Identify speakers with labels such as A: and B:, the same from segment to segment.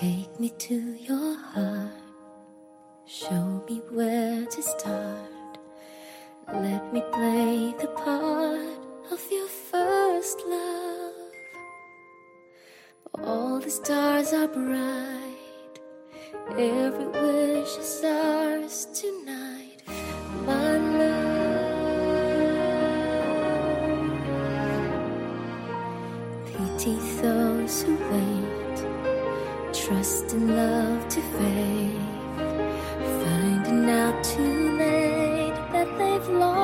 A: Take me to your heart. Show me where to start. Let me play the part of your first love. All the stars are bright. Every wish is ours tonight, my love. Pity those who wait trust and love to faith, finding out too late that they've lost.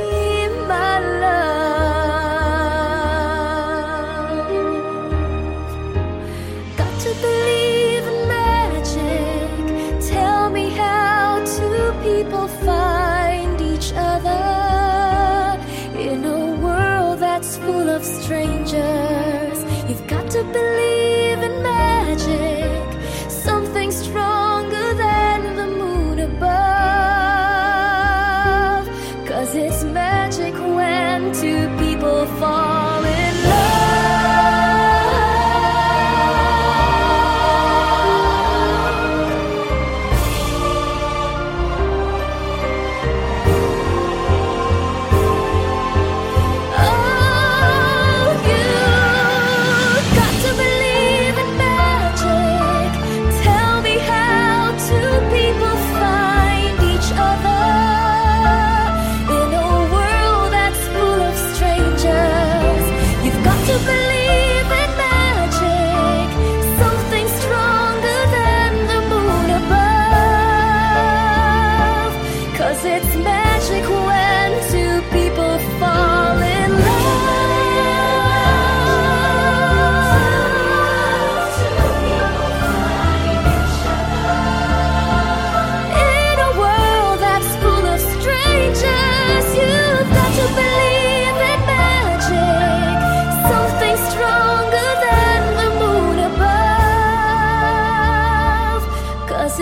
A: people find each other in a world that's full of strangers. You've got to believe in magic.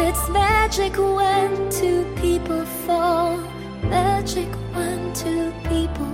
A: It's magic when two people fall, magic when two people